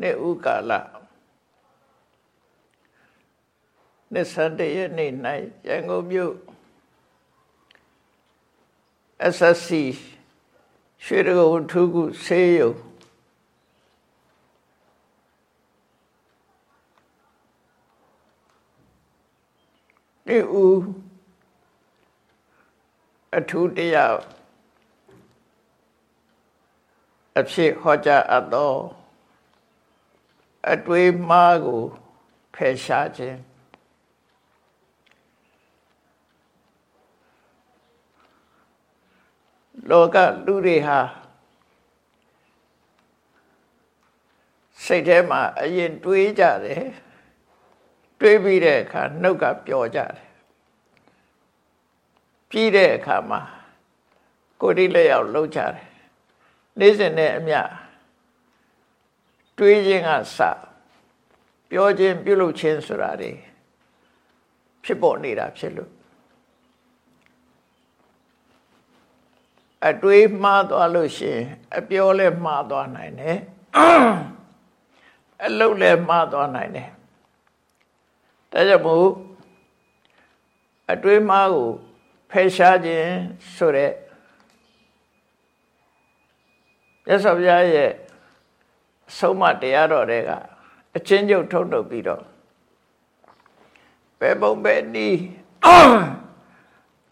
နှစ်ဥကာလနှစ်ဆန်းတရက်နေ့၌ရန်ကုန်မြို့ SSC ရွှေတကုံထူးခုဆေးရုံဒီဦးအထူးတရားအဖြစ်ဟောကြားအပ်သော အတွေ့မှားကိုဖယ်ရှားခြင်းလောကလူတွေဟာစိတ်ထဲမှာအရင်တွေးကြတယ်တွေးပြီးတဲ့အခါနှုတ်ကပျော်ကြတယ်ပြီးတဲ့အခါမှာကိုယ်တိလက်ရောက်လှုပ်ကြတယ်နေ့စဉ်နဲ့အမျှ တွေးခြင်းကစပြောခြင်းပြုလုပ်ခြင်းဆိုတာတွေဖြစ်ပေါ်နေတာဖြစ်လို့အတွေးမှားသွားလို့ရှိရင်အပြောလည်းမှားသွားနိုင်တယ်အလုပ်လည်းမှားသွားနိုင်တယ်ဒါကြောင့်မို့အတွေးမှားကိုဖယ်ရှားခြင်းဆိုတဲ့ရသော်ဘုရား ရဲ့ဆုံးမတရားတော်တွေကအချင်းချုပ်ထုတ်ထုတ်ပြီးတော့ဘယ်ပုံပဲနီး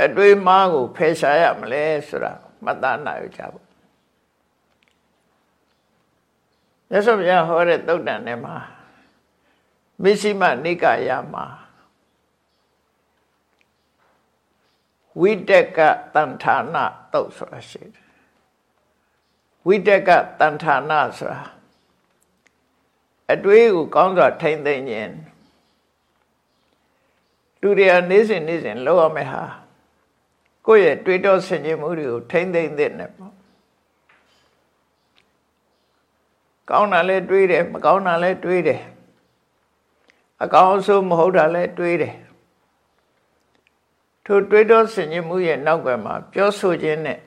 အတွေးမှားကိုဖယ်ရှားရမလဲဆိုတာမှတ်သားနိုင်ကြပါရသော်ဘုရားဟောတဲ့သုတ်တန်ထဲမှာမစ္စည်းမနိကာယမှာဝိတက်ကတန်ဌာနတုတ်ဆိုတာရှိတယ်ဝိတက်ကတန်ဌာနဆိုတာ အတွေးကိုကောင်းစွာထိမ့်သိမ့်ခြင်းလူတွေကနေစဉ်နေစဉ်လောက်ရမယ်ဟာကိုယ့်ရဲ့တွေးတောဆင်ခြင်မှုတွေကိုထိမ့်သိမ့်တဲ့နဲ့ပေါ့ကောင်းတာလဲတွေးတယ်မကောင်းတာလဲတွေးတယ်အကောင်းဆုံးမဟုတ်တာလဲတွေးတယ်ထိုတွေးတောဆင်ခြင်မှုရဲ့နောက်ကွယ်မှာပြောဆိုခြင်းနဲ့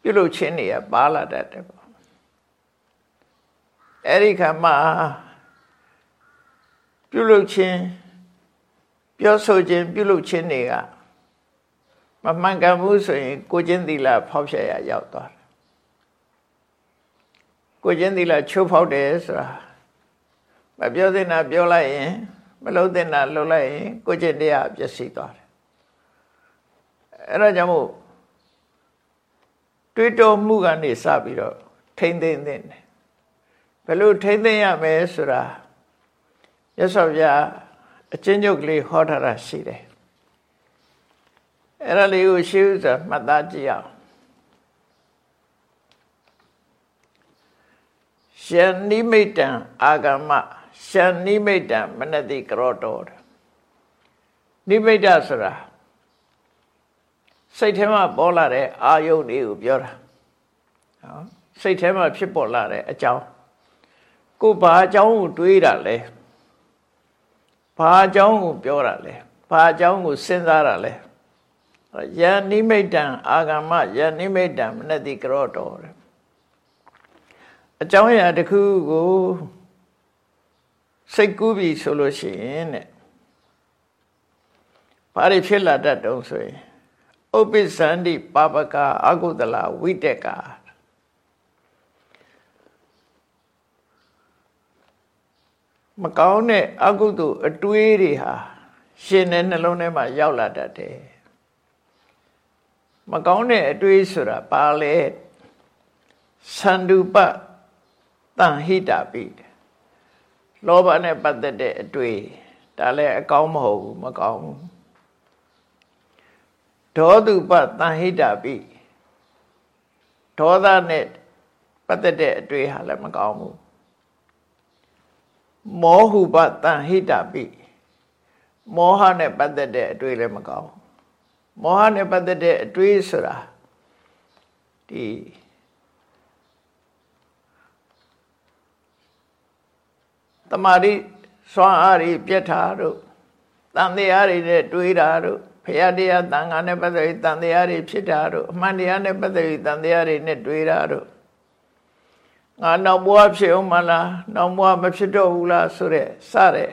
ပြုလုပ်ခြင်းတွေကပါလာတတ်တယ်ပေါ့ အဲ့ဒီခါမှာပြုလုပ်ခြင်းပြောဆိုခြင်းပြုလုပ်ခြင်းတွေကမမှန်ကန်ဘူးဆိုရင် ကိုချင်းသီလဖောက်ဖျက်ရရောက်သွားတယ်ကိုချင်းသီလချိုးဖောက်တယ်ဆိုတာမပြောသင့်တာပြောလိုက်ရင်မလုပ်သင့်တာလုပ်လိုက်ရင် ကိုချင်းတရားပျက်စီးသွားတယ်အဲ့ဒါကြောင့်မို့တွေးတောမှုကနေစပြီးတော့ထိမ့်သိမ့်သိမ့်တယ်ဘ ယ်လိုထိမ့်သိမ့်ရမလဲဆိုတာရသော်ဗျာအချင်းချုပ်ကလေးဟောထားတာရှိတယ်အဲ့ဒါလေးကိုရှင်းဥစွာမှတ်သားကြည့်အောင်ရှင်နိမိတံအာဂမရှင်နိမိတံမနတိကရောတော်နိမိတဆိုတာစိတ်ထဲမှာပေါ်လာတဲ့အာယုန်တွေကိုပြောတာနော်စိတ်ထဲမှာဖြစ်ပေါ်လာတဲ့အကြောင်း ကိုဘာအကြောင်းကိုတွေးတာလဲဘာအကြောင်းကိုပြောတာလဲဘာအကြောင်းကိုစဉ်းစားတာလဲယန္နိမိတံအာဂမယန္နိမိတံမနတိကရောတော်အကြောင်းအရာတစ်ခုကိုစိတ်ကူးပြီဆိုလို့ရှိရင်တဲ့ဘာတွေဖြစ်လာတတ်တုံးဆိုရင်ဥပ္ပစ္ဆန္တိပပကအကုသလဝိတက်က မကောင်းတဲ့အကုသိုလ်အတွေးတွေဟာရှင်တဲ့နှလုံးထဲမှာရောက်လာတတ်တယ်မကောင်းတဲ့အတွေးဆိုတာပါလေသန္တုပတန်ဟိတာပိလောဘနဲ့ပတ်သက်တဲ့အတွေးဒါလည်းအကောင်းမဟုတ်ဘူးမကောင်းဘူးဒေါတုပတန်ဟိတာပိဒေါသနဲ့ပတ်သက်တဲ့အတွေ့ဟာလည်းမကောင်းဘူး မောဟုပတန်ဟိတာပိမောဟနဲ့ပတ်သက်တဲ့အတွေ့လည်းမကောင်းမောဟနဲ့ပတ်သက်တဲ့အတွေ့ဆိုတာဒီတမာတိစွမ်းအားတွေပြက်တာတို့တန်တရားတွေနဲ့တွေးတာတို့ဖရာတရားတန်ခါနဲ့ပတ်သက်ပြီးတန်တရားတွေဖြစ်တာတို့အမှန်တရားနဲ့ပတ်သက်ပြီးတန်တရားတွေနဲ့တွေးတာတို့ ငါနောက်ဘဝဖြစ်အောင်မလားနောက်ဘဝမဖြစ်တော့ဘူးလားဆိုတဲ့စတဲ့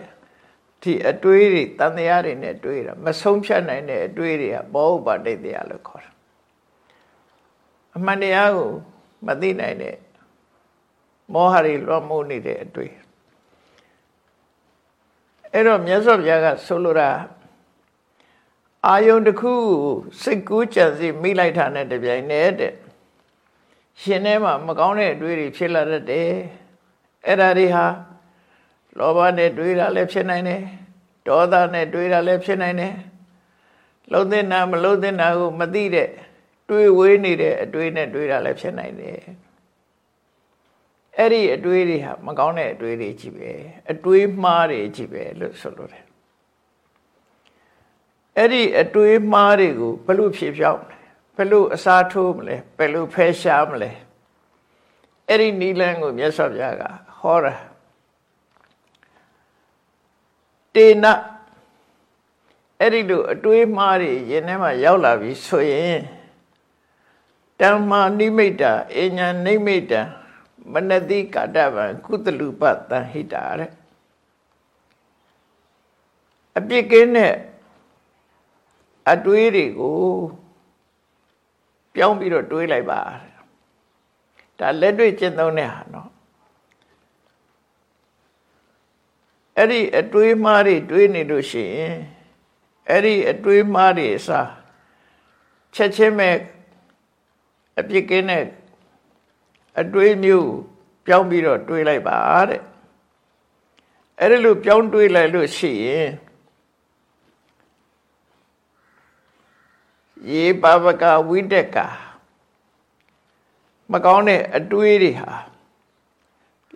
ဒီအတွေးတွေတန်တရားတွေနဲ့တွေးတာမဆုံးဖြတ်နိုင်တဲ့အတွေးတွေကဘောဥပါဒိတ်တရားလို့ခေါ်တာအမှန်တရားကိုမသိနိုင်တဲ့မောဟတွေလွှမ်းမိုးနေတဲ့အတွေးအဲ့တော့မြတ်စွာဘုရားကဆိုလိုတာအာယုန်တစ်ခုစိတ်ကူးကြံစီမိလိုက်တာနဲ့တပြိုင်နက်တဲ့ ရှင်ထဲမှာမကောင်းတဲ့အတွေးတွေဖြစ်လာတတ်တယ်အဲ့ဒါတွေဟာလောဘနဲ့တွေးတာလည်းဖြစ်နိုင်တယ်ဒေါသနဲ့တွေးတာလည်းဖြစ်နိုင်တယ်လုံတဲ့နာမလုံတဲ့နာကိုမသိတဲ့တွေးဝေးနေတဲ့အတွေးနဲ့တွေးတာလည်းဖြစ်နိုင်တယ်အဲ့ဒီအတွေးတွေဟာမကောင်းတဲ့အတွေးတွေကြီးပဲအတွေးမှားတွေကြီးပဲလို့ဆိုလိုတယ်အဲ့ဒီအတွေးမှားတွေကိုဘလို့ဖြေဖြောင်း ဘလို့အစားထိုးမလဲဘလို့ဖယ်ရှားမလဲအဲ့ဒီနီလန်းကိုမြတ်စွာဘုရားကဟောတာတေနအဲ့ဒီလိုအတွေးမှားတွေရင်ထဲမှာရောက်လာပြီဆိုရင်တမ္မာနိမိတ်တာအညာနိမိတ်တာမနတိကာတဗံကုသလူပတံဟိတာတဲ့အပြစ်ကင်းတဲ့အတွေးတွေကို ပြောင်းပြီးတော့တွေးလိုက်ပါဒါလက်တွေ့ကျင့်သုံးတဲ့ဟာနော်အဲ့ဒီအတွေးမှားတွေတွေးနေလို့ရှိရင်အဲ့ဒီအတွေးမှားတွေအစားချက်ချင်းမဲ့အပြစ်ကင်းတဲ့အတွေးမျိုးပြောင်းပြီးတော့တွေးလိုက်ပါတဲ့အဲ့ဒီလိုပြောင်းတွေးလိုက်လို့ရှိရင် ယေပပကဝိတက်ကမကောင်းတဲ့အတွေးတွေဟာ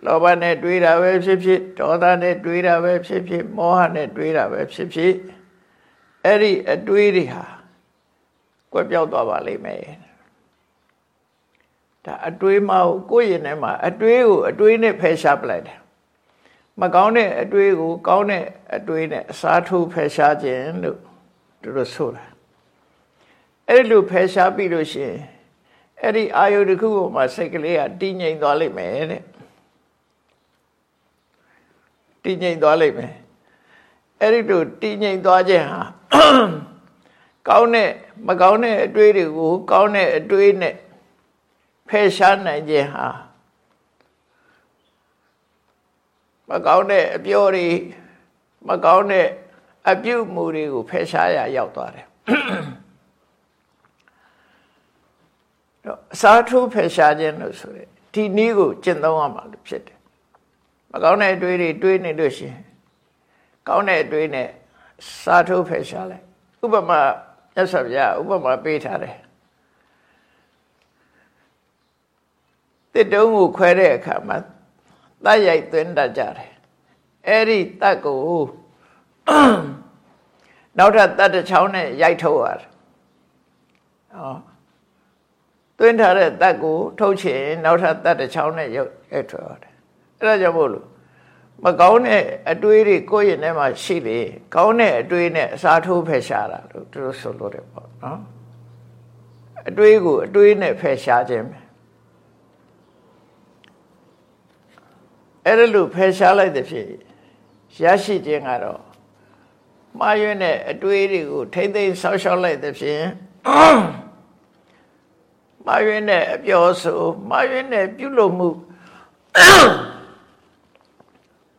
လောဘနဲ့တွေးတာပဲဖြစ်ဖြစ်ဒေါသနဲ့တွေးတာပဲဖြစ်ဖြစ်မောဟနဲ့တွေးတာပဲဖြစ်ဖြစ်အဲ့ဒီအတွေးတွေဟာကွက်ပြောက်သွားပါလိမ့်မယ်ဒါအတွေးမဟုတ်ကိုယ့်ရင်ထဲမှာအတွေးကိုအတွေးနဲ့ဖယ်ရှားပလိုက်တယ်မကောင်းတဲ့အတွေးကို ကောင်းတဲ့အတွေးနဲ့အစားထိုးဖယ်ရှားခြင်းလို့သူတို့ဆိုတာ အဲ့လိုဖယ်ရှားပြီးလို့ရှိရင်အဲ့ဒီအာယုတစ်ခုပေါ်မှာစိတ်ကလေးကတည်ငြိမ်သွားလိမ့်မယ်တဲ့တည်ငြိမ်သွားလိမ့်မယ်အဲ့ဒီလိုတည်ငြိမ်သွားခြင်းဟာကောင်းတဲ့မကောင်းတဲ့အတွေးတွေကို ကောင်းတဲ့အတွေးနဲ့ဖယ်ရှားနိုင်ခြင်းဟာမကောင်းတဲ့အပြောတွေမကောင်းတဲ့အပြုအမူတွေကိုဖယ်ရှားရရောက်သွားတယ် တော့အစားထိုးဖယ်ရှားခြင်းလို့ဆိုရယ်ဒီနည်းကိုကျင့်သုံးရမှာလို့ဖြစ်တယ်မကောင်းတဲ့အတွေးတွေတွေးနေလို့ရှိရင်ကောင်းတဲ့အတွေးနဲ့စားထိုးဖယ်ရှားလိုက်ဥပမာမြတ်စွာဘုရားဥပမာပေးထားတယ်တစ်တုံးကိုခွဲတဲ့အခါမှာတတ်ရိုက်သွင်းတတ်ကြတယ်အဲ့ဒီတတ်ကိုနောက်ထပ်တတ်တစ်ချောင်းနဲ့ရိုက်ထုတ်ရတယ်ဟော သွင်းထားတဲ့တတ်ကိုထုတ်ချင်နောက်ထပ်တတ်တစ်ချောင်းနဲ့ရုပ်ရိုက်ထုတ်ရတယ်အဲ့ဒါကြောင့်မို့လို့မကောင်းတဲ့အတွေးတွေကိုယ့်ရင်ထဲမှာရှိလေကောင်းတဲ့အတွေးနဲ့အစားထိုးဖယ်ရှားတာလို့သူတို့ဆိုလို့တယ်ပေါ့နော်အတွေးကိုအတွေးနဲ့ဖယ်ရှားခြင်းပဲအဲ့ဒါလို့ဖယ်ရှားလိုက်တဲ့ဖြစ်ရရှိခြင်းကတော့မှားယွင်းတဲ့အတွေးတွေကိုထိမ့်သိမ်းဆောက်ရှောက်လိုက်တဲ့ဖြစ် မှားယွင်းတဲ့အပြောဆိုမှားယွင်းတဲ့ပြုလုပ်မှု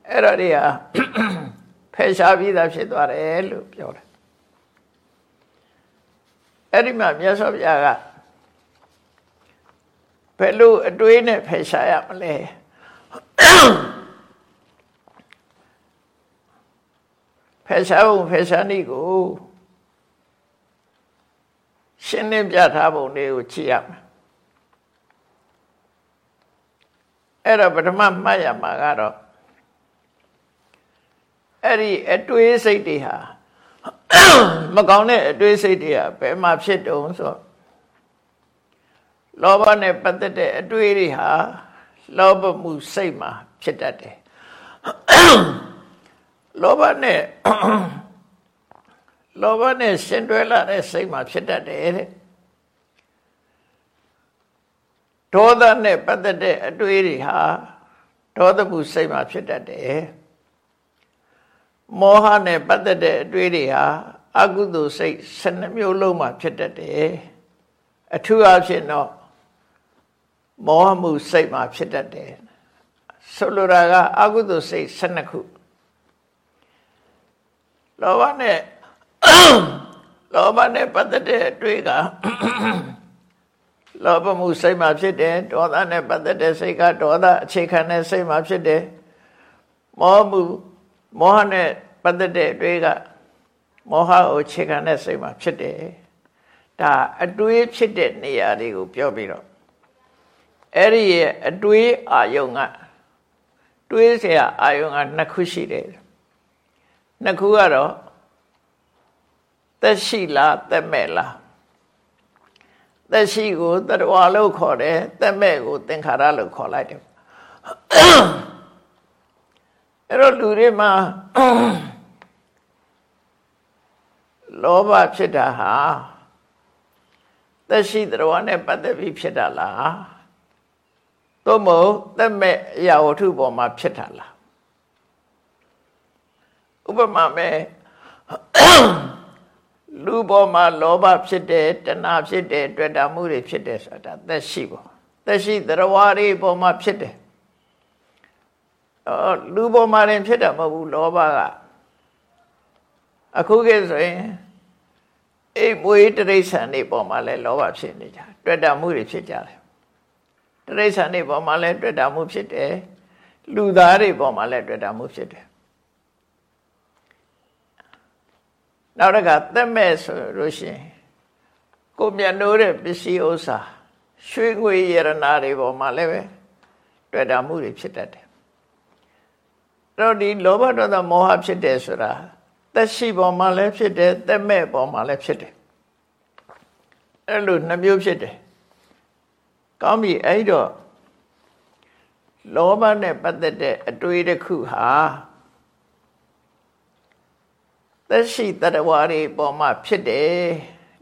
အဲ့ဒါတွေဟာဖယ်ရှားပြီးသားဖြစ်သွားတယ်လို့ပြောတယ်အဲ့ဒီမှာမြတ်စွာဘုရားကဘယ်လိုအတွေးနဲ့ဖယ်ရှားရမလဲဖယ်ရှားဖို့ဖယ်ရှားနည်းကို ရှင်းလင်းပြထားပုံတွေကိုကြည့်ရမယ်အဲ့တော့ပထမမှတ်ရမှာကတော့အဲ့ဒီအတွေးစိတ်တွေဟာမကောင်းတဲ့အတွေးစိတ်တွေဟာဘယ်မှာဖြစ်တုံးဆိုလောဘနဲ့ပတ်သက်တဲ့အတွေးတွေဟာလောဘမှုစိတ်မှာဖြစ်တတ်တယ်လောဘနဲ့ လောဘနဲ့ရှင်တွဲလာတဲ့စိတ်မှာဖြစ်တတ်တယ်တဲ့ဒေါသနဲ့ပတ်သက်တဲ့အတွေးတွေဟာဒေါသမှုစိတ်မှာဖြစ်တတ်တယ်မောဟနဲ့ပတ်သက်တဲ့အတွေးတွေဟာအကုသိုလ်စိတ်12မျိုးလုံးမှာဖြစ်တတ်တယ်အထူးအဖြစ်တော့မောဟမှုစိတ်မှာဖြစ်တတ်တယ်ဆိုလိုတာကအကုသိုလ်စိတ်12ခုလောဘနဲ့ လောဘနဲ့ပတ်သက်တဲ့အတွေ့ကလောဘမှုစိတ်မှာဖြစ်တယ်ဒေါသနဲ့ပတ်သက်တဲ့စိတ်ကဒေါသအခြေခံတဲ့စိတ်မှာဖြစ်တယ်မောမှုမောဟနဲ့ပတ်သက်တဲ့အတွေ့ကမောဟကိုအခြေခံတဲ့စိတ်မှာဖြစ်တယ်ဒါအတွေးဖြစ်တဲ့နေရာတွေကိုပြောပြီးတော့အဲ့ဒီရဲ့အတွေးအာယုံကတွေးเสียအာယုံကနှစ်ခုရှိတယ်နှစ်ခုကတော့ သက်ရှိလားသက်မဲ့လားသက်ရှိကိုတတဝါလို့ခေါ်တယ်သက်မဲ့ကိုသင်္ခါရလို့ခေါ်လိုက်တယ်အဲ့တော့လူတွေမှာလောဘဖြစ်တာဟာသက်ရှိတတဝါနဲ့ပတ်သက်ပြီးဖြစ်တာလားသို့မဟုတ်သက်မဲ့အရာဝတ္ထုပေါ်မှာဖြစ်တာလားဥပမာမဲ့ လူပေါ်မှာလောဘဖြစ်တယ်တဏှာဖြစ်တယ်တွေ့တာမှုတွေဖြစ်တယ်ဆိုတာသက်ရှိပေါ့သက်ရှိသရဝါတွေပေါ်မှာဖြစ်တယ်အော်လူပေါ်မှာရင်ဖြစ်တာမဟုတ်ဘူးလောဘကအခုခေတ်ဆိုရင်အိမ်မွေးတရိษံတွေပေါ်မှာလဲလောဘဖြစ်နေကြတွေ့တာမှုတွေဖြစ်ကြတယ်တရိษံတွေပေါ်မှာလဲတွေ့တာမှုဖြစ်တယ်လူသားတွေပေါ်မှာလဲတွေ့တာမှုဖြစ်တယ် နောက်တစ်ခါသက်မဲ့ဆိုလို့ရှိရင်ကိုမြတ်နိုးတဲ့ပစ္စည်းဥစ္စာရွှေငွေရတနာတွေပေါ်မှာလည်းပဲတွေ့တာမှုတွေဖြစ်တတ်တယ်အဲ့တော့ဒီလောဘဒေါသမောဟဖြစ်တယ်ဆိုတာသက်ရှိပေါ်မှာလည်းဖြစ်တယ်သက်မဲ့ပေါ်မှာလည်းဖြစ်တယ်အဲ့လိုနှမျိုးဖြစ်တယ်ကောင်းပြီအဲ့တော့လောဘနဲ့ပတ်သက်တဲ့အတွေးတစ်ခုဟာ သက်ရှိတတဝါတွေပေါ်မှာဖြစ်တယ်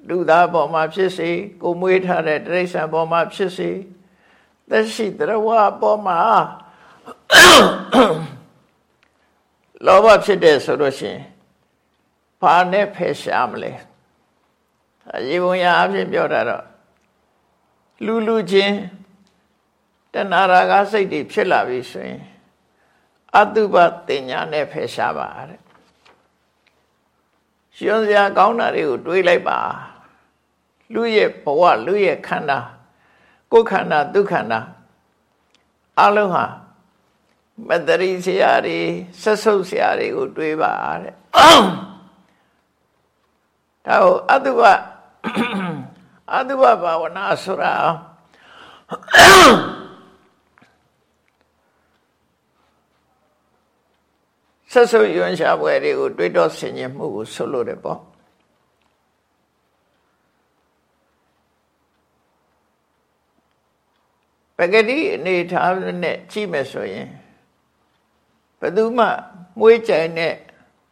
လူသားပေါ်မှာဖြစ်စေကိုမွေးထားတဲ့တိရစ္ဆာန်ပေါ်မှာဖြစ်စေသက်ရှိတတဝါပေါ်မှာလောဘဖြစ်တယ်ဆိုလို့ရှိရင်ဘာနဲ့ဖယ်ရှားမလဲအရေးပုံရအဖြစ်ပြောတာတော့လူလူချင်းတဏှာရာဂစိတ်တွေဖြစ်လာပြီဆိုရင်အတုပတင်ညာနဲ့ဖယ်ရှားပါတဲ့ ရှင်စရာကောင်းတာတွေကိုတွေးလိုက်ပါလူရဲ့ဘဝလူရဲ့ခန္ဓာကိုယ်ခန္ဓာဒုက္ခန္ဓာအလုံးဟာမတရိဆရာတွေဆက်ဆုပ်ဆရာတွေကိုတွေးပါတဲ့ဒါကိုအတုပအတုပဘာဝနာဆိုတာ ဆက်ဆုပ်ယွန်ရှာပွဲတွေကိုတွေးတော့ဆင်ញင်မှုကိုဆိုလို့တယ်ပေါ့ပဂတိအနေထားနဲ့ကြည့်မယ်ဆိုရင်ဘယ်သူမှမွေးကြိုင်နဲ့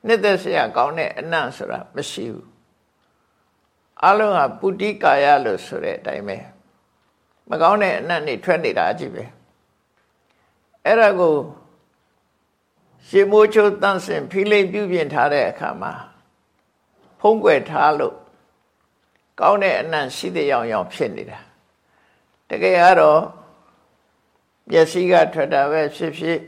နှစ်သက်စရာကောင်းတဲ့အနံ့ဆိုတာမရှိဘူးအလုံးဟာပုတိကာယလို့ဆိုတဲ့အတိုင်းပဲမကောင်းတဲ့အနံ့တွေထွက်နေတာအကြည့်ပဲအဲ့ဒါကို ရှင်မိုးချိုးတန့်စင်ဖိလိမ့်ပြုပြင်ထားတဲ့အခါမှာဖုံးကွယ်ထားလို့ကောင်းတဲ့အနံ့ရှိတဲ့ရောင်ရောင်ဖြစ်နေတာတကယ်ကတော့မျက်စိကထွက်တာပဲဖြစ်ဖြစ်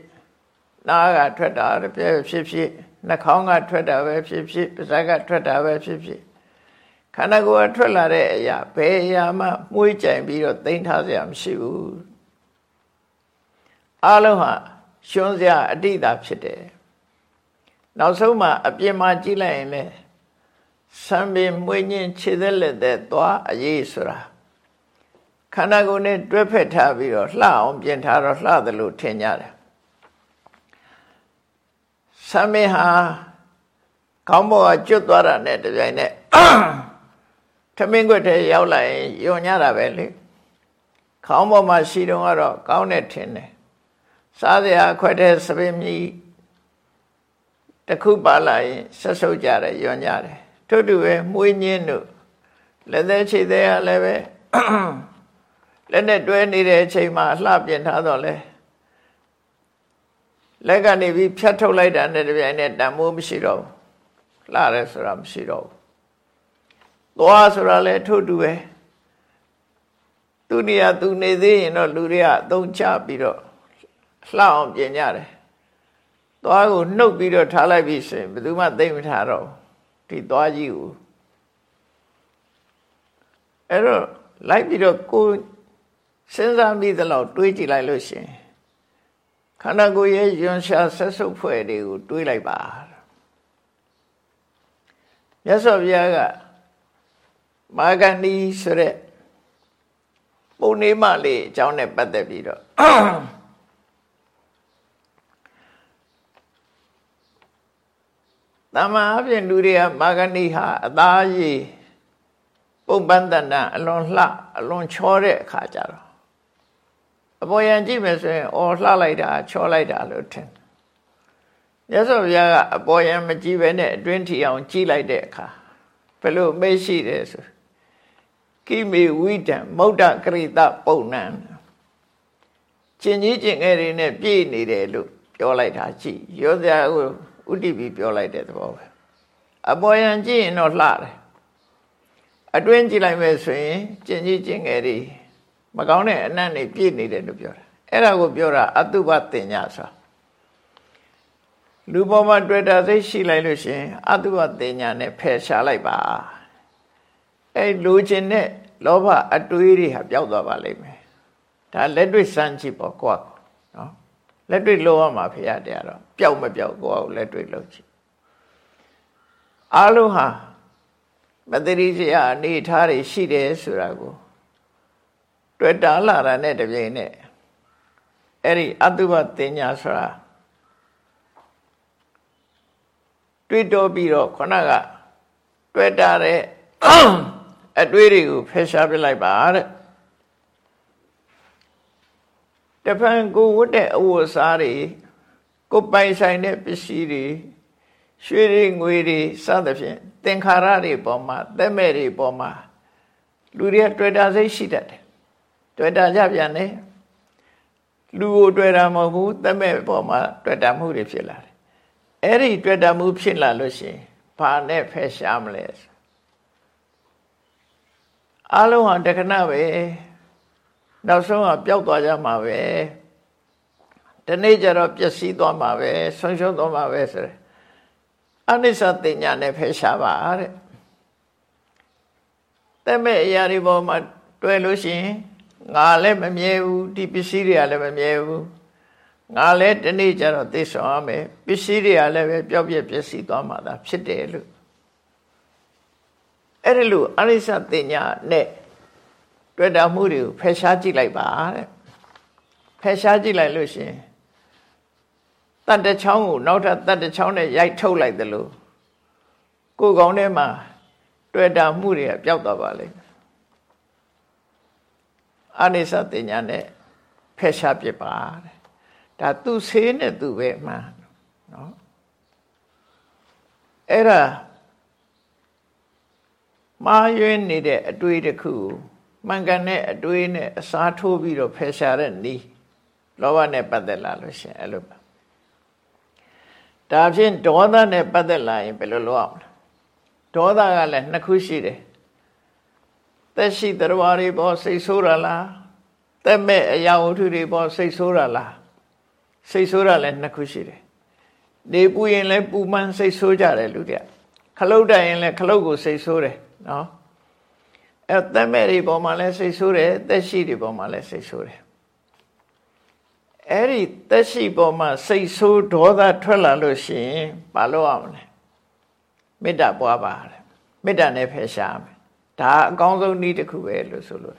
နားကထွက်တာပဲဖြစ်ဖြစ်နှာခေါင်းကထွက်တာပဲဖြစ်ဖြစ်ပါးစပ်ကထွက်တာပဲဖြစ်ဖြစ်ခန္ဓာကိုယ်ကထွက်လာတဲ့အရာဘယ်အရာမှမှုေးကြိုင်ပြီးတော့သိမ်းထားစရာမရှိဘူးအလုံးဟာ ရှုံးစရာအတိတ်သာဖြစ်တယ်နောက်ဆုံးမှအပြင်မှာကြည့်လိုက်ရင်လေစံပင်မွေးညင်းခြေသက်လက်သက်သွားအရေးဆိုတာခန္ဓာကိုယ်နဲ့တွဲဖက်ထားပြီးတော့လှအောင်ပြင်ထားတော့လှတယ်လို့ထင်ကြတယ်စံပင်ဟာကောင်းဘောကကျွတ်သွားတာနဲ့တပြိုင်နက်ထမင်းခွက်ထဲရောက်လာရင်ယုံညတာပဲလေခေါင်းပေါ်မှာရှိတော့ကတော့ကောင်းတဲ့ထင်တယ် စားစရာခွက်တဲ့စပင်းမြီတခုပါလာရင်ဆက်ဆုပ်ကြတယ်ယွံကြတယ်ထို့တူပဲမွေးညင်းတို့လက်သေးခြေသေးရလည်းပဲလက်နဲ့တွဲနေတဲ့အချိန်မှာအလှပြင်ထားတော့လဲလက်ကနေပြီးဖြတ်ထုတ်လိုက်တာနဲ့တပြိုင်နက်တန်မိုးမရှိတော့ဘူးလှရဲဆိုတာမရှိတော့ဘူးသွားဆိုတာလဲထို့တူပဲသူနေရာသူနေသေးရင်တော့လူတွေကအသုံးချပြီးတော့ လှအောင်ပြင်ကြတယ်သွားကိုနှုတ်ပြီးတော့ထားလိုက်ပြီဆိုရင်ဘယ်သူမှသိမထားတော့ဒီသွားကြီးကိုအဲ့တော့လိုက်ပြီးတော့ကိုစဉ်းစားပြီးသလောက်တွေးကြည့်လိုက်လို့ရှင်ခန္ဓာကိုယ်ရဲ့ယွန်ရှာဆက်စုပ်ဖွဲ့တွေကိုတွေးလိုက်ပါမြတ်စွာဘုရားကမာဂန္ဒီဆိုတဲ့ပုံနေမလေးအကြောင်းနဲ့ပတ်သက်ပြီးတော့ တမန်အပြင်လူတွေကမာဂန္ဒီဟာအသားရည်ပုံပန်းတန်တန်အလွန်လှအလွန်ချောတဲ့အခါကျတော့အပေါ်ယံကြည့်မယ်ဆိုရင်အော်လှလိုက်တာချောလိုက်တာလို့ထင်မြတ်စွာဘုရားကအပေါ်ယံမကြည့်ပဲနဲ့အတွင်းထီအောင်ကြည့်လိုက်တဲ့အခါဘယ်လိုမေ့ရှိတယ်ဆိုကိမေဝိတံမௌဒ္ဒကရိတပုံနံကျင်ကြီးကျင်ငယ်တွေနဲ့ပြည့်နေတယ်လို့ပြောလိုက်တာကြည့်ရောစရာကို ဥတည်ပြီးပြောလိုက်တဲ့သဘောပဲအပေါ်ယံကြည့်ရင်တော့လှတယ်အတွင်းကြည့်လိုက်မယ်ဆိုရင်ကျင်ကြီးကျင်ငယ်တွေမကောင်းတဲ့အနတ်တွေပြည့်နေတယ်လို့ပြောတာအဲ့ဒါကိုပြောတာအတုပတင်ညာဆိုလူပေါ်မှာတွေ့တာသိရှိလိုက်လို့ရှင်အတုပတင်ညာနဲ့ဖယ်ရှားလိုက်ပါအဲ့လိုချင်တဲ့လောဘအတွေးတွေဟာပျောက်သွားပါလိမ့်မယ်ဒါလက်တွေ့စမ်းကြည့်ပေါ့ကိုကနော်လက်တွေ့လောရမှာဖရတဲ့တော့ ပျောက်မပျောက်ကိုကလက်တွေ့လုပ်ကြည့်အားလုံးဟာမတရိစရာအနေထားတွေရှိတယ်ဆိုတာကိုတွေ့တာလာတာနဲ့တပြိုင်နက်အဲ့ဒီအတုပတင်ညာဆိုတာတွေ့တော့ပြီးတော့ခொနကတွေ့တာတဲ့အတွေးတွေကိုဖယ်ရှားပြလိုက်ပါတဲ့တဖန်ကိုဝတ်တဲ့အဝတ်စားတွေ ကိုပိုင်ဆိုင်တဲ့ပစ္စည်းတွေရွှေတွေငွေတွေစသဖြင့်သင်္ခါရတွေပေါ်မှာသက်မဲ့တွေပေါ်မှာလူတွေကတွေ့တာစိတ်ရှိတတ်တယ်တွေ့တာကြပြန်တယ်လူကိုတွေ့တာမဟုတ်ဘူးသက်မဲ့ပေါ်မှာတွေ့တာမှုတွေဖြစ်လာတယ်အဲ့ဒီတွေ့တာမှုဖြစ်လာလို့ရှိရင်ဘာနဲ့ဖယ်ရှားမလဲအလုံးဟာတခဏပဲနောက်ဆုံးကပျောက်သွားကြမှာပဲ ဒီနေ့ကျတော့ပျက်စီးသွားမှာပဲဆုံးရှုံးသွားမှာပဲဆိုရယ်အနိစ္စတင်ညာနဲ့ဖယ်ရှားပါတဲ့တဲ့မဲ့အရာတွေပေါ်မှာတွေ့လို့ရှိရင်ငါလည်းမမြဲဘူးဒီပစ္စည်းတွေကလည်းမမြဲဘူးငါလည်းဒီနေ့ကျတော့သိဆောင်ရမယ်ပစ္စည်းတွေကလည်းပဲပျောက်ပြက်ပျက်စီးသွားမှာသာဖြစ်တယ်လို့အဲ့ဒီလိုအရိစ္ဆတင်ညာနဲ့တွေ့တာမှုတွေကိုဖယ်ရှားကြည့်လိုက်ပါတဲ့ဖယ်ရှားကြည့်လိုက်လို့ရှင် တတ်တချောင်းကိုနောက်ထပ်တတ်တချောင်းနဲ့ရိုက်ထုတ်လိုက်သလိုကိုယ်ကောင်းထဲမှာတွေ့တာမှုတွေကပျောက်သွားပါလိမ့်မယ်အနိစ္စတင်ညာနဲ့ဖယ်ရှားပြပါတဲ့ဒါသူဆေးနဲ့သူပဲမှန်နော်အဲ့ဒါမာရွေးနေတဲ့အတွေ့တစ်ခုမှန်ကန်တဲ့အတွေ့နဲ့အစားထိုးပြီးတော့ဖယ်ရှားတဲ့နီးလောဘနဲ့ပတ်သက်လာလို့ရှင်အဲ့လိုပါ ဒါဖြင့်ဒေါသနဲ့ပတ်သက်လာရင်ဘယ်လိုလုပ်အောင်လဲဒေါသကလည်းနှစ်ခုရှိတယ်သက်ရှိတရားတွေပေါ်စိတ်ဆိုးရလားသက်မဲ့အရာဝတ္ထုတွေပေါ်စိတ်ဆိုးရလားစိတ်ဆိုးရလည်းနှစ်ခုရှိတယ်နေပူရင်လည်းပူမှန်းစိတ်ဆိုးကြတယ်လူတွေကခလုတ်တိုင်ရင်လည်းခလုတ်ကိုစိတ်ဆိုးတယ်နော်အဲသက်မဲ့တွေပေါ်မှာလည်းစိတ်ဆိုးတယ်သက်ရှိတွေပေါ်မှာလည်းစိတ်ဆိုးတယ် အဲ့ဒီသက်ရှိပေါ်မှာစိတ်ဆိုးဒေါသထွက်လာလို့ရှိရင်မလုပ်အောင်လဲမေတ္တာပွားပါတယ်မေတ္တာနဲ့ဖယ်ရှားမယ်ဒါအကောင်းဆုံးနည်းတစ်ခုပဲလို့ဆိုလို့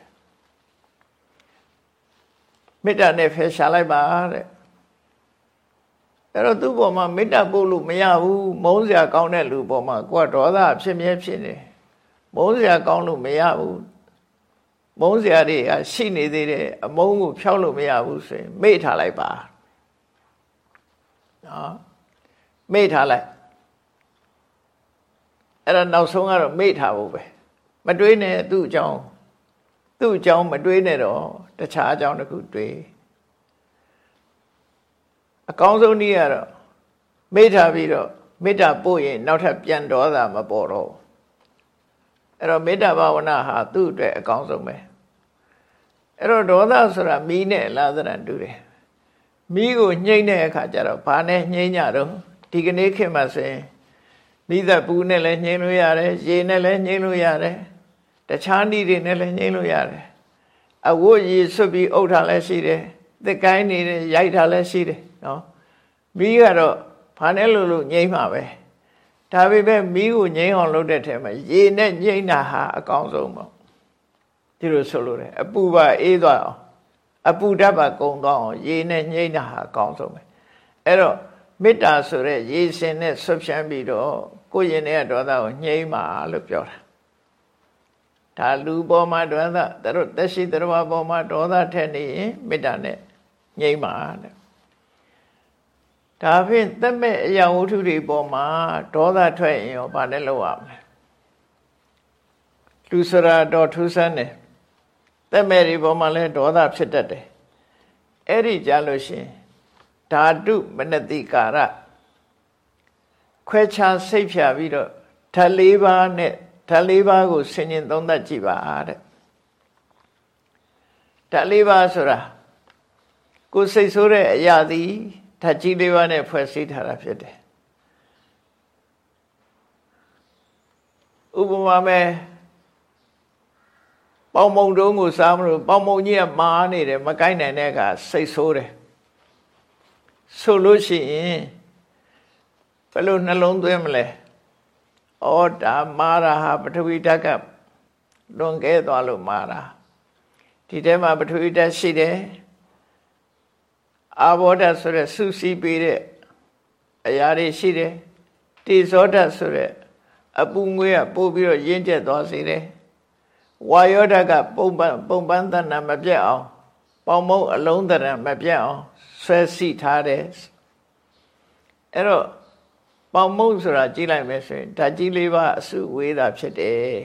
မေတ္တာနဲ့ဖယ်ရှားလိုက်ပါတဲ့အဲ့တော့သူ့ပေါ်မှာမေတ္တာပို့လို့မရဘူးမုန်းစရာကောင်းတဲ့လူပေါ်မှာကိုယ်ကဒေါသဖြစ်မြဲဖြစ်နေမုန်းစရာကောင်းလို့မရဘူး မုန်းစရာတွေကရှိနေသေးတယ်အမုန်းကိုဖျောက်လို့မရဘူးဆိုရင်မေ့ထားလိုက်ပါနော်မေ့ထားလိုက်အဲ့ဒါနောက်ဆုံးကတော့မေ့ထားဖို့ပဲမတွေးနဲ့သူ့အကြောင်းသူသူ့အကြောင်းမတွေးနဲ့တော့တခြားအကြောင်းတစ်ခုတွေးအကောင်းဆုံးနည်းကတော့မေ့ထားပြီးတော့မေတ္တာပို့ရင်နောက်ထပ်ပြန်ဒေါသမပေါ်တော့ အဲ့တော့မေတ္တာဘာဝနာဟာသူ့အတွက်အကောင်းဆုံးပဲအဲ့တော့ဒေါသဆိုတာမီးနဲ့လာသရံတူတယ်မီးကိုညှိမ့်တဲ့အခါကျတော့ဘာနဲ့ညှိမ့်ကြတော့ဒီကနေ့ခေတ်မှာဆိုရင်မိသက်ပူနဲ့လည်းညှိမ့်လို့ရတယ်ရေနဲ့လည်းညှိမ့်လို့ရတယ်တခြားနည်းတွေနဲ့လည်းညှိမ့်လို့ရတယ်အဝတ်ရည်ဆွပြီးအုပ်ထားလည်းရှိတယ်သစ်ကိုင်းနေတယ်ရိုက်ထားလည်းရှိတယ်နော်မီးကတော့ဘာနဲ့လို့လို့ငိမ့်မှာပဲ ဒါပေမဲ့မီးကိုငိမ့်အောင်လုပ်တဲ့ထဲမှာရေနဲ့ငိမ့်တာဟာအကောင်းဆုံးပေါ့ဒီလိုဆိုလို့တယ်အပူပါအေးသွားအောင်အပူဓာတ်ပါကုံသွားအောင်ရေနဲ့ငိမ့်တာဟာအကောင်းဆုံးပဲအဲ့တော့မေတ္တာဆိုတဲ့ရေစင်နဲ့ဆွဖြန်းပြီးတော့ကိုယ်ရင်တဲ့ဒေါသကိုငြိမ်းပါလို့ပြောတာဒါလူပေါ်မှာဒေါသတို့တက်ရှိတရဝပေါ်မှာဒေါသထက်နေရင်မေတ္တာနဲ့ငြိမ်းပါတဲ့ ဒါဖြင့်သက်မဲ့အရာဝတ္ထုတွေပေါ်မှာဒေါသထွက်ရင်ရောဘာနဲ့လုပ်ရမလဲလူစရာတော်ထူးဆန်းတယ်သက်မဲ့တွေပေါ်မှာလည်းဒေါသဖြစ်တတ်တယ်အဲ့ဒီကြလို့ရှင်ဓာတုမနတိကာရခွဲခြားစိတ်ဖြာပြီးတော့ဓာတ်၄ပါးနဲ့ဓာတ်၄ပါးကိုဆင်ញင်သုံးသပ်ကြည့်ပါတဲ့ဓာတ်၄ပါးဆိုတာကိုယ်စိတ်ဆိုးတဲ့အရာသည် ဓာတ်ကြီးလေးပါးနဲ့ဖွဲ့စည်းထားတာဖြစ်တယ်ဥပမာမဲ့ပေါမုံတုံးကိုစားမလို့ပေါမုံကြီးကမာနေတယ်မကိုက်နိုင်တဲ့အခါစိတ်ဆိုးတယ်ဆိုလို့ရှိရင်ဘယ်လိုနှလုံးသွင်းမလဲဩဒါမာရာဟာပထဝီဓာတ်ကလွန်ကဲသွားလို့မာရာဒီထဲမှာပထဝီဓာတ်ရှိတယ် အာဘောဓာတ်ဆိုတဲ့စုစည်းပေးတဲ့အရာတွေရှိတယ်တေဇောဓာတ်ဆိုတဲ့အပူငွေးကပို့ပြီးတော့ရင်းကျက်သွားစေတယ်ဝါယောဓာတ်ကပုံပန်းပုံပန်းတဏ္ဍမပြတ်အောင်ပေါမုံအလုံးတရံမပြတ်အောင်ဆွဲစီထားတယ်အဲ့တော့ပေါမုံဆိုတာကြည့်လိုက်မယ်ဆိုရင်ဓာတ်ကြီးလေးပါအစုဝေးတာဖြစ်တယ်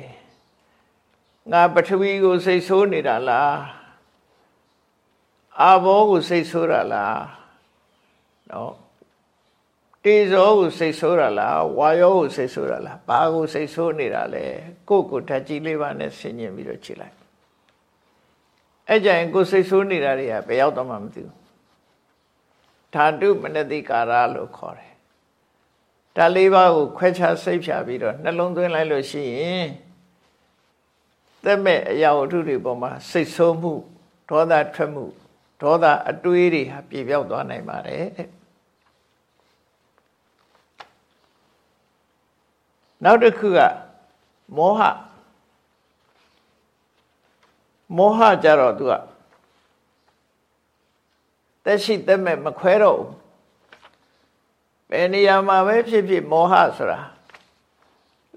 ငါပထဝီကိုစိတ်ဆိုးနေတာလား အာဘောကိုစိတ်ဆိုးတာလားနော်တေဇောကိုစိတ်ဆိုးတာလားဝါယောကိုစိတ်ဆိုးတာလားဘာကိုစိတ်ဆိုးနေတာလဲကိုယ့်ကိုဓာတ်ကြီးလေးပါနဲ့ဆင်ញင်ပြီးတော့ကြည့်လိုက်အဲ့ကြရင်ကိုယ်စိတ်ဆိုးနေတာတွေကဘယ်ရောက်တော့မှမသိဘူးဓာတုမနတိကာရလို့ခေါ်တယ်ဓာတ်လေးပါးကိုခွဲခြားစိတ်ဖြာပြီးတော့နှလုံးသွင်းလိုက်လို့ရှိရင်သက်မဲ့အရာဝတ္ထုတွေပေါ်မှာစိတ်ဆိုးမှုဒေါသထွက်မှု ဒေါသအတွေးတွေဟာပြေပြောက်သွားနိုင်ပါတယ်တဲ့နောက်တစ်ခုကမောဟမောဟကြတော့သူကတက်ရှိတက်မဲ့မခွဲတော့ဘူးဘယ်နေရာမှာပဲဖြစ်ဖြစ်မောဟဆိုတာ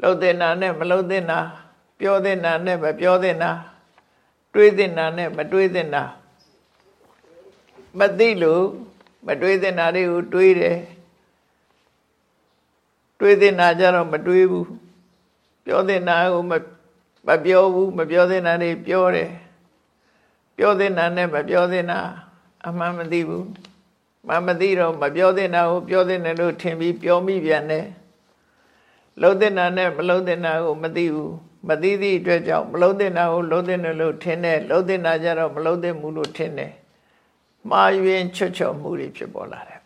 လှုပ်တဲ့နာနဲ့မလှုပ်တဲ့နာပြောတဲ့နာနဲ့မပြောတဲ့နာတွေးတဲ့နာနဲ့မတွေးတဲ့နာ မသိလို့မတွေးတဲ့နာတွေကိုတွေးတယ်တွေးတဲ့နာကြတော့မတွေးဘူးပြောတဲ့နာကိုမမပြောဘူးမပြောတဲ့နာတွေပြောတယ်ပြောတဲ့နာနဲ့မပြောတဲ့နာအမှန်မသိဘူးမမသိတော့မပြောတဲ့နာကိုပြောတဲ့နာလို့ထင်ပြီးပြောမိပြန်တယ်လုံးတဲ့နာနဲ့မလုံးတဲ့နာကိုမသိဘူးမသိသည့်အတွက်ကြောင့်မလုံးတဲ့နာကိုလုံးတဲ့နာလို့ထင်တယ်လုံးတဲ့နာကြတော့မလုံးတဲ့မှုလို့ထင်တယ် မှားယွင်းချွတ်ချော်မှုတွေဖြစ်ပေါ်လာတယ်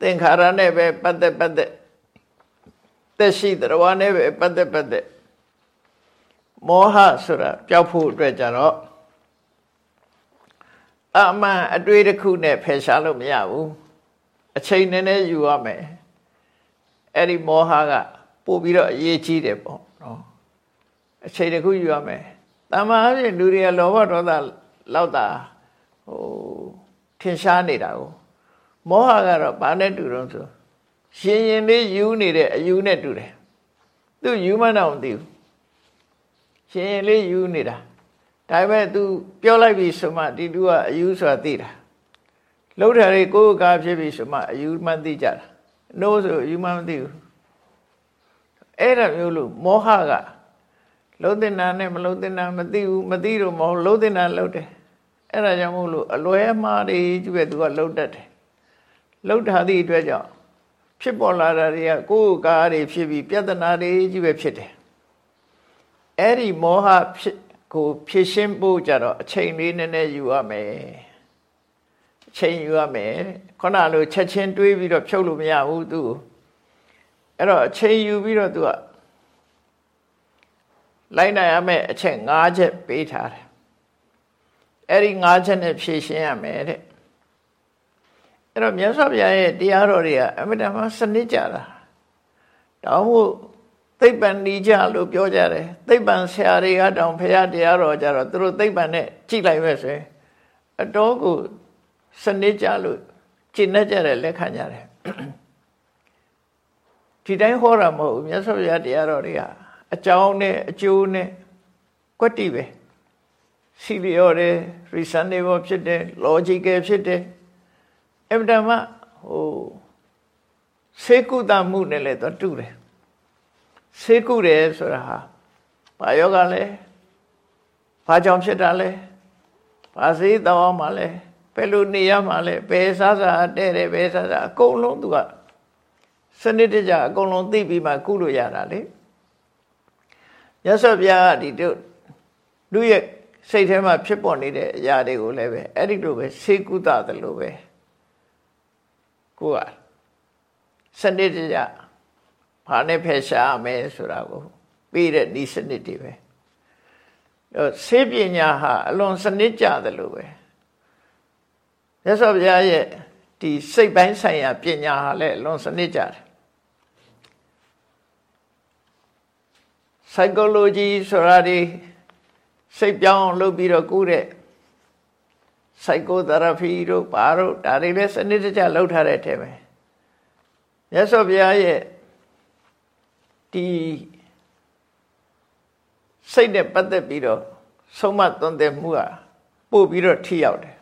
သင်္ခါရနဲ့ပဲပတ်သက်ပတ်သက်သက်ရှိတရားနဲ့ပဲပတ်သက်ပတ်သက်မောဟဆိုတာပျောက်ဖို့အတွက်ကြတော့အမှန်အတွေ့တစ်ခုနဲ့ဖယ်ရှားလို့မရဘူးအချိန်နည်းနည်းယူရမယ်အဲ့ဒီမောဟကပို့ပြီးတော့အရေးကြီးတယ်ပေါ့နော်အချိန်တစ်ခုယူရမယ်တမန်အပြင်လူတွေကလောဘဒေါသလောက်တာ ဟိုထင်ရှားနေတာကိုမောဟကတော့ဘာနဲ့တူတော့ဆိုရှင်ရင်လေးယူနေတဲ့အယူနဲ့တူတယ်သူယူမှန်းတော့မသိဘူးရှင်ရင်လေးယူနေတာဒါပေမဲ့ तू ပြောလိုက်ပြီဆိုမှဒီလူကအယူဆိုတာသိတာလှုပ်တယ်လေကိုယ်ကားဖြစ်ပြီဆိုမှအယူမှန်းသိကြတာနိုးဆိုအယူမှန်းမသိဘူးအဲ့ဒါမျိုးလို့မောဟကလုံးတင်တာနဲ့မလုံးတင်တာမသိဘူးမသိတော့မဟုတ်လုံးတင်တာလုံးတယ် အဲ့ဒါကြောင့်မို့လို့အလွဲမှားတွေကြီးပဲသူကလုံးတတ်တယ်လုံးထားသည့်အတွက်ကြောင့်ဖြစ်ပေါ်လာတာတွေကကိုယ်ကားတွေဖြစ်ပြီးပြဿနာတွေကြီးပဲဖြစ်တယ်အဲ့ဒီမောဟဖြစ်ကိုဖြစ်ရှင်းဖို့ကြတော့အချိန်လေးနည်းနည်းယူရမယ်အချိန်ယူရမယ်ခုနလိုချက်ချင်းတွေးပြီးတော့ဖြုတ်လို့မရဘူးသူအဲ့တော့အချိန်ယူပြီးတော့သူကလိုက်နိုင်ရမယ်အချက်၅ချက်ပေးထားတယ် အဲ့ဒီ၅ချက်နဲ့ဖြည့်ရှင်းရမယ်တဲ့အဲ့တော့မြတ်စွာဘုရားရဲ့တရားတော်တွေကအမြဲတမ်းစနစ်ကြတာတောင်းဖို့သိပ္ပံနီးကြလို့ပြောကြတယ်သိပ္ပံဆရာတွေကတောင်ဘုရားတရားတော်ကြတော့သူတို့သိပ္ပံနဲ့ကြည့်လိုက်ပဲဆိုရင်အတော်ကိုစနစ်ကြလို့ကျင့်တတ်ကြတယ်လက်ခံကြတယ်ဒီတိုင်းဟောတာမဟုတ်ဘူးမြတ်စွာဘုရားတရားတော်တွေကအကြောင်းနဲ့အကျိုးနဲ့ကွက်တိပဲ စီလျော်တယ် reasonable ဖြစ်တယ် logical ဖြစ်တယ်အမှန်တမ်းဟိုစေကုသမှုနဲ့လည်းတော့တူတယ်စေကုတယ်ဆိုတာဟာဘာယောဂလဲဘာကြောင့်ဖြစ်တာလဲဘာစေးတော်မှလဲဘယ်လိုနေရမှလဲဘယ်စားစားတဲ့တယ်ဘယ်စားစားအကုန်လုံးသူကစနစ်တကျအကုန်လုံးသိပြီးမှကုလို့ရတာလေရသော်ဘုရားကဒီတို့လူရဲ့ စိတ်ထဲမှာဖြစ်ပေါ်နေတဲ့အရာတွေကိုလည်းပဲအဲ့ဒီလိုပဲစေကုသတယ်လို့ပဲကိုကစနစ်တကျဘာနဲ့ဖယ်ရှားမယ်ဆိုတာကိုပြီးတဲ့ဤစနစ်တွေပဲအဲဆေးပညာဟာအလွန်စနစ်ကြတယ်လို့ပဲရသော်ဘုရားရဲ့ဒီစိတ်ပိုင်းဆိုင်ရာပညာဟာလည်းအလွန်စနစ်ကြတယ် psychology ဆိုတာဒီ စိတ်ပြောင်းလုပ်ပြီးတော့ကုတဲ့ psychotherapy တို့ဘာတို့ဒါတွေလည်းစနစ်တကျလုပ်ထားတဲ့အထက်ပဲမြတ်စွာဘုရားရဲ့ဒီစိတ်နဲ့ပတ်သက်ပြီးတော့ဆုံးမသွန်သင်မှုကပို့ပြီးတော့ထိရောက်တယ်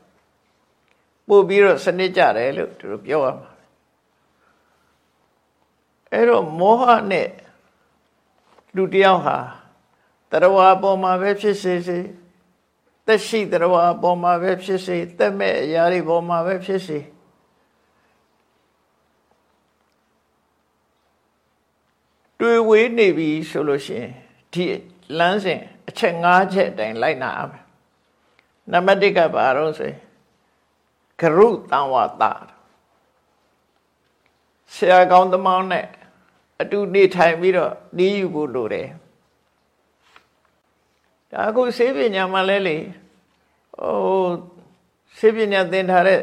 ပို့ပြီးတော့စနစ်ကြတယ်လို့သူတို့ပြောရမှာအဲ့တော့မောဟနဲ့လူတယောက်ဟာ တရဝါပေါ်မှာပဲဖြစ်စေစေသက်ရှိတရဝါပေါ်မှာပဲဖြစ်စေသက်မဲ့အရာတွေပေါ်မှာပဲဖြစ်စေတွေ့ဝေးနေပြီဆိုလို့ရှိရင်ဒီလမ်းစဉ်အချက်၅ချက်အတိုင်းလိုက်နာရမယ်နံပါတ်၁ကဘာလို့ဆိုဂရုတံဝတာဆရာကောင်းသမောင်းနဲ့အတူနေထိုင်ပြီးတော့နီးယူဖို့လိုတယ် ဒါအခုဆေးပညာမှလဲလေဟိုဆေးပညာသင်ထားတဲ့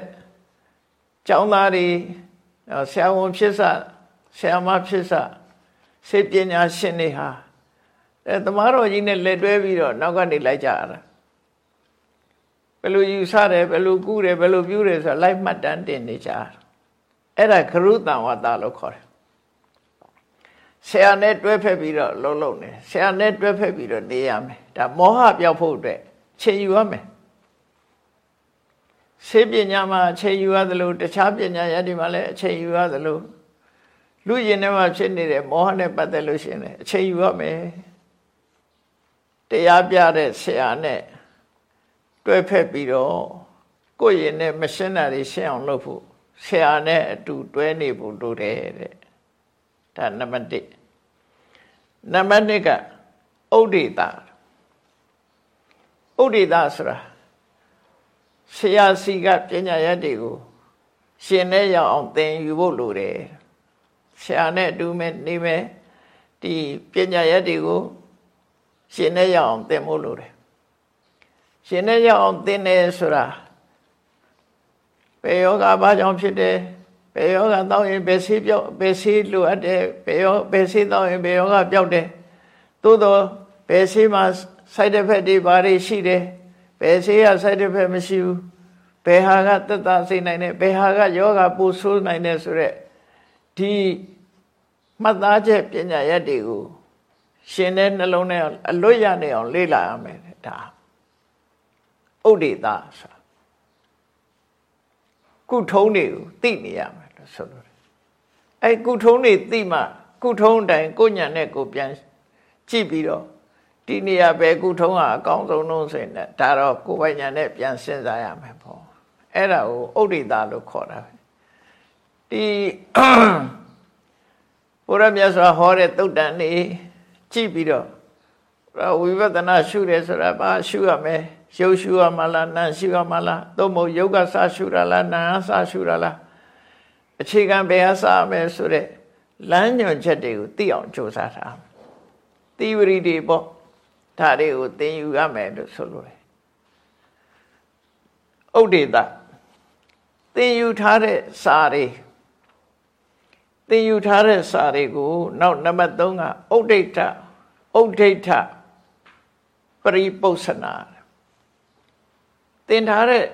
ကျောင်းသားတွေဆရာဝန်ဖြစ်စဆရာမဖြစ်စဆေးပညာရှင်တွေဟာအဲသမားတော်ကြီးနဲ့လက်တွဲပြီးတော့နောက်ကနေလိုက်ကြရတာဘယ်လိုယူဆတယ်ဘယ်လိုကူးတယ်ဘယ်လိုပြုတယ်ဆိုတာလိုက်မှတ်တမ်းတင်နေကြအဲ့ဒါခရုတံဝတ္တလို့ခေါ်တယ်ဆရာနဲ့တွဲဖက်ပြီးတော့လုံးလုံးနေဆရာနဲ့တွဲဖက်ပြီးတော့နေရမယ် ဒါမောဟပြောက်ဖို့အတွက်ချိန်ယူရမယ်ဆေးပညာမှာချိန်ယူရသလိုတခြားပညာရည်တွေမှာလည်းအချိန်ယူရသလိုလူရင်ထဲမှာဖြစ်နေတဲ့မောဟနဲ့ပတ်သက်လို့ရှိရင်အချိန်ယူရမယ်တရားပြတဲ့ဆရာနဲ့တွဲဖက်ပြီးတော့ကိုယ့်ရင်နဲ့မရှင်းတာတွေရှင်းအောင်လုပ်ဖို့ဆရာနဲ့အတူတွဲနေဖို့လိုတယ်တဲ့ဒါနံပါတ်1နံပါတ်2ကဥဒိတာ ဥဒိတာဆိုတာဆရာစီကပညာရတ်တွေကိုရှင်နဲ့ရအောင်သင်ယူဖို့လိုတယ်ဆရာနဲ့အတူမဲ့နေမဲ့ဒီပညာရတ်တွေကိုရှင်နဲ့ရအောင်သင်ဖို့လိုတယ်ရှင်နဲ့ရအောင်သင်တယ်ဆိုတာဘယ်ယောဂဘာကြောင့်ဖြစ်တယ်ဘယ်ယောဂတောက်ရင်ဘယ်ဆေးပြောက်ဘယ်ဆေးလိုအပ်တယ်ဘယ်ယောဘယ်ဆေးတောက်ရင်ဘယ်ယောဂပြောက်တယ်သို့တော့ဘယ်ဆေးမှာ side effect တွေဘာတွေရှိတယ်ဘယ်ဆေးက side effect မရှိဘူးဘယ်ဟာကသက်သာစေနိုင်တယ်ဘယ်ဟာကယောဂပူဆိုးနိုင်တယ်ဆိုရက်ဒီမှတ်သားချက်ပညာရက်တွေကိုရှင်တဲ့နှလုံးထဲအလွတ်ရနေအောင်လေ့လာရမယ်ဒါဥဒိတာဆိုကုထုံးတွေကိုသိနေရမယ်လို့ဆိုလို့အဲကုထုံးတွေသိမှကုထုံးတိုင်းကိုညံနဲ့ကိုပြန်ကြည့်ပြီးတော့ ဒဒီနေရာပဲကုထုံးကအကောင်းဆုံးလို့ဆိုရင်ဒါတော့ကိုယ်ပိုင်ညာနဲ့ပြန်စဉ်းစားရမယ်ပေါ့အဲ့ဒါကိုဥဒိတာလို့ခေါ်တာပဲဒီဘုရားမြတ်စွာဟောတဲ့သုတ်တန်နေကြည့်ပြီးတော့ဝိပဿနာရှုတယ်ဆိုတာဘာရှုရမလဲရုပ်ရှုရမလားနာမ်ရှုရမလားသို့မဟုတ်ယုတ်ကစရှုရလားနာမ်စရှုရလားအခြေခံဘယ်ဟာစမယ်ဆိုတဲ့လမ်းညွှန်ချက်တွေကိုသိအောင်ကြိုးစားတာသီဝရီတွေပေါ့ ဒါတွေကိုသင်ယူရမယ်လို့ဆိုလိုတယ်ဥဒိတသင်ယူထားတဲ့စာတွေသင်ယူထားတဲ့စာတွေကိုနောက်နံပါတ်3ကဥဒိဋ္ဌဥဒိဋ္ဌပရိပု္ပ္ပနာသင်ထားတဲ့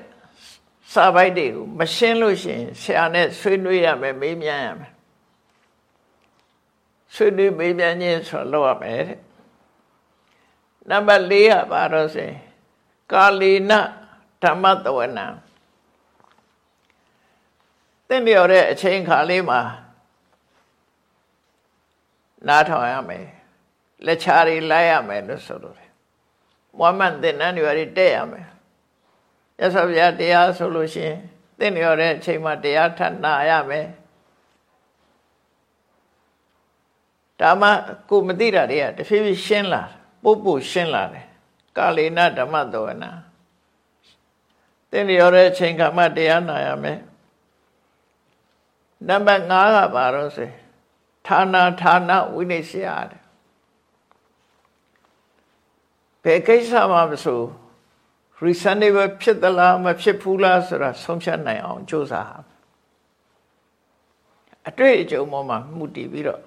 စာပိုက်တွေကိုမရှင်းလို့ရှိရင်ဆရာနဲ့ဆွေးနွေးရမယ်မေးမြန်းရမယ်ဆွေးနွေးမေးမြန်းခြင်းဆိုလုပ်ရမယ်တဲ့ နံပါတ်4ကဘာလို့ဆိုရင်ကာလီနဓမ္မတဝနံသင်လျော်တဲ့အချိန်ခါလေးမှာနားထောင်ရမယ်လက်ချာတွေလိုက်ရမယ်လို့ဆိုလိုတယ်မွမ်းမန်သင်္นานတွေတက်ရမယ်ရသော်ဗျာတရားဆိုလို့ရှိရင်သင်လျော်တဲ့အချိန်မှာတရားထပ်နာရမယ်ဒါမှကိုမသိတာတွေကတဖြည်းဖြည်းရှင်းလာ ပို့ပို့ရှင်းလာတယ်ကာလေနဓမ္မတောနာသင်လျော်တဲ့အချိန်ကမှတရားနာရမယ်နံပါတ်5ကဘာလို့ဆိုဌာနာဌာနဝိနိစ္စရတယ်ဘယ်ကိစ္စမှမဆို reasonable ဖြစ်သလားမဖြစ်ဘူးလားဆိုတာဆုံးဖြတ်နိုင်အောင်ကြိုးစားအတွေ့အကြုံပေါ်မှာမှုတည်ပြီးတော့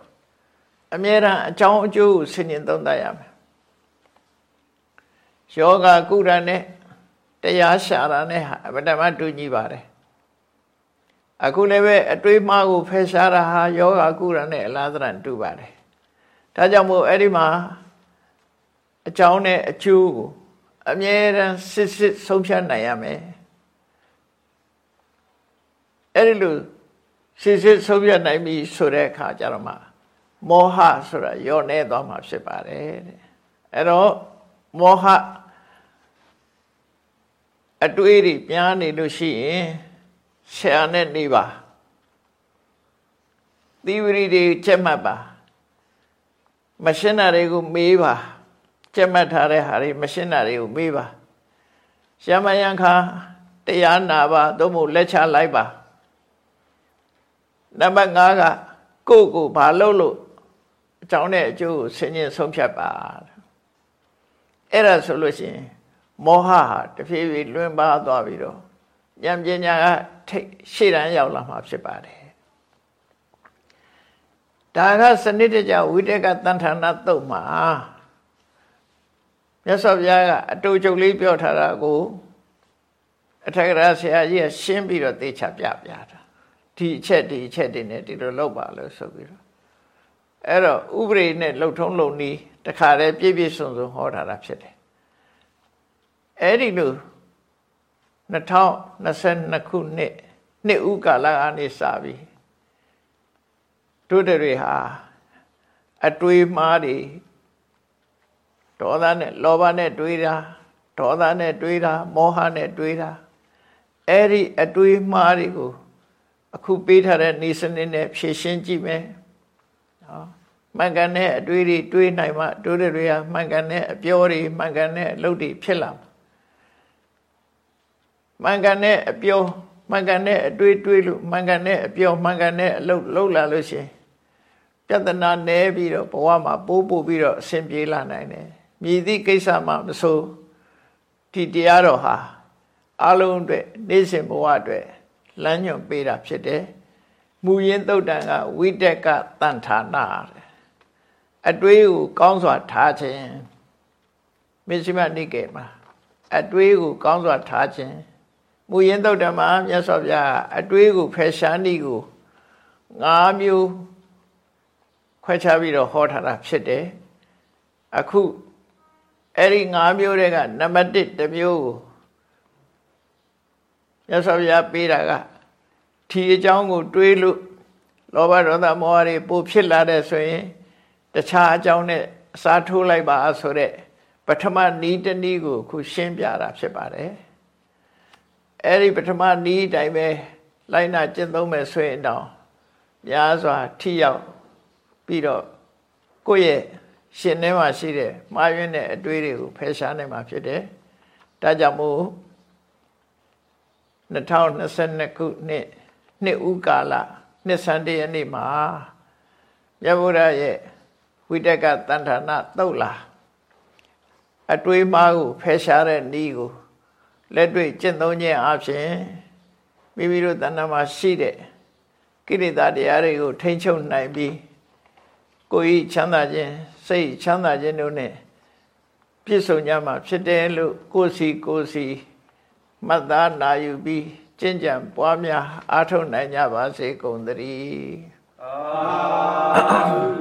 အမြဲတမ်းအကြောင်းအကျိုးကိုဆင်ញင်သုံးသပ်ရမယ် ယောဂကုရနဲ့တရားရှာတာနဲ့ဟာအမတမတူညီပါတယ်အခုလည်းပဲအတွေးမှားကိုဖယ်ရှားတာဟာယောဂကုရနဲ့အလားသဏ္ဍာန်တူပါတယ်ဒါကြောင့်မို့အဲ့ဒီမှာအကြောင်းနဲ့အကျိုးကိုအမြဲတမ်းစစ်စစ်ဆုံးဖြတ်နိုင်ရမယ်အဲ့ဒီလိုစစ်စစ်ဆုံးဖြတ်နိုင်ပြီဆိုတဲ့အခါကျတော့မှမောဟဆိုတာယောနေသွားမှာဖြစ်ပါတယ်တဲ့အဲ့တော့ မောဟအတွေးတွေပြားနေလို့ရှိရင်ဆရာနဲ့နေပါသီဝရီတွေချက်မှတ်ပါမရှင်းတာတွေကိုမေးပါကြက်မှတ်ထားတဲ့ဟာတွေမရှင်းတာတွေကိုမေးပါရှမယံခါတရားနာပါသို့မဟုတ်လက်ချလိုက်ပါနံပါတ်5ကကိုယ့်ကိုဘာလုပ်လို့အကြောင်းနဲ့အကျိုးကိုဆင်ញင်ဆုံးဖြတ်ပါ အဲ့ဒါဆိုလို့ရှိရင်မောဟဟာတဖြည်းဖြည်းလွင်ပါသွားပြီးတော့ဉာဏ်ပညာကထိတ်ရှေ့တန်းရောက်လာမှာဖြစ်ပါတယ်ဒါကစနစ်တကျဝိတက်ကတန်ထာနာတုတ်မှာမြတ်စွာဘုရားကအတူချုပ်လေးပြောထားတာကိုအထက်ကရာဆရာကြီးကရှင်းပြီးတော့သေချာပြပြတာဒီအချက်ဒီအချက်တွေနဲ့ဒီလိုလုပ်ပါလို့ဆိုပြီးတော့အဲ့တော့ဥပရိနဲ့လှုပ်ထုံးလုံနီး တခါတည်းပြည့်ပြည့်စုံစုံဟောထားတာဖြစ်တယ်အဲ့ဒီလို2022ခုနှစ်နှစ်ဥကာလကနေစပြီးတို့တွေဟာအတွေးမှားတွေဒေါသနဲ့လောဘနဲ့တွေးတာဒေါသနဲ့တွေးတာမောဟနဲ့တွေးတာအဲ့ဒီအတွေးမှားတွေကိုအခုပေးထားတဲ့နေစနစ်နဲ့ဖြည့်ရှင်းကြည့်မယ်နော် မှန်ကန်တဲ့အတွေးတွေတွေးနိုင်မှတို့တွေကမှန်ကန်တဲ့အပြောတွေမှန်ကန်တဲ့အလုပ်တွေဖြစ်လာမှန်ကန်တဲ့အပြောမှန်ကန်တဲ့အတွေးတွေးလို့မှန်ကန်တဲ့အပြောမှန်ကန်တဲ့အလုပ်လုပ်လာလို့ရှင်ပြဿနာနည်းပြီးတော့ဘဝမှာပိုးပို့ပြီးတော့အဆင်ပြေလာနိုင်တယ်မြည်သည့်ကိစ္စမှမဆိုဒီတရားတော်ဟာအလုံးအတွက်နေ့စဉ်ဘဝအတွက်လမ်းညွှန်ပေးတာဖြစ်တယ်။မူရင်းသုတ်တန်ကဝိတက်ကတန်ဌာနာ အတွေးကိုကောင်းစွာထားခြင်းမစ္စည်းမနိကေမှာအတွေးကိုကောင်းစွာထားခြင်းမူရင်းသုတ်တံမှာမြတ်စွာဘုရားအတွေးကိုဖယ်ရှားနည်းကို၅မျိုးခွဲခြားပြီးတော့ဟောထားတာဖြစ်တယ်။အခုအဲ့ဒီ၅မျိုးတွေကနံပါတ်1တစ်မျိုးကိုရသော်ဗျာပေးတာကထီအကြောင်းကို တွေးလို့လောဘဒေါသမောဟတွေပိုဖြစ်လာတဲ့ဆိုရင် တခြားအကြောင်းနဲ့အစားထိုးလိုက်ပါဆိုတဲ့ပထမနီးတနည်းကိုခုရှင်းပြတာဖြစ်ပါတယ်အဲ့ဒီပထမနီးတိုင်းပဲလိုက်နာကျင့်သုံးမယ်ဆိုရင်တော့များစွာထိရောက်ပြီးတော့ကိုယ့်ရဲ့ရှင်ထဲမှာရှိတဲ့မှားယွင်းတဲ့အတွေးတွေကိုဖယ်ရှားနိုင်မှာဖြစ်တယ်ဒါကြောင့်မို့2022ခုနှစ်နှစ်ဦးကာလနှစ်ဆန်းတရက်နေ့မှာမြတ်ဗုဒ္ဓရဲ့ ဝိတက်ကတန်ဌာနသုတ်လာအတွေးမှားကိုဖယ်ရှားတဲ့ဤကိုလက်တွေ့ကျင့်သုံးခြင်းအပြင်မိမိတို့တဏ္ဍာမှာရှိတဲ့ကိရိတာတရားတွေကိုထိမ့်ချုပ်နိုင်ပြီးကိုယ်ဤချမ်းသာခြင်းစိတ်ချမ်းသာခြင်းတို့နဲ့ပြည့်စုံကြမှာဖြစ်တယ်လို့ကိုယ်စီကိုယ်စီမှတ်သားနာယူပြီးကျင့်ကြံပွားများအားထုတ်နိုင်ကြပါစေကုန်သတည်း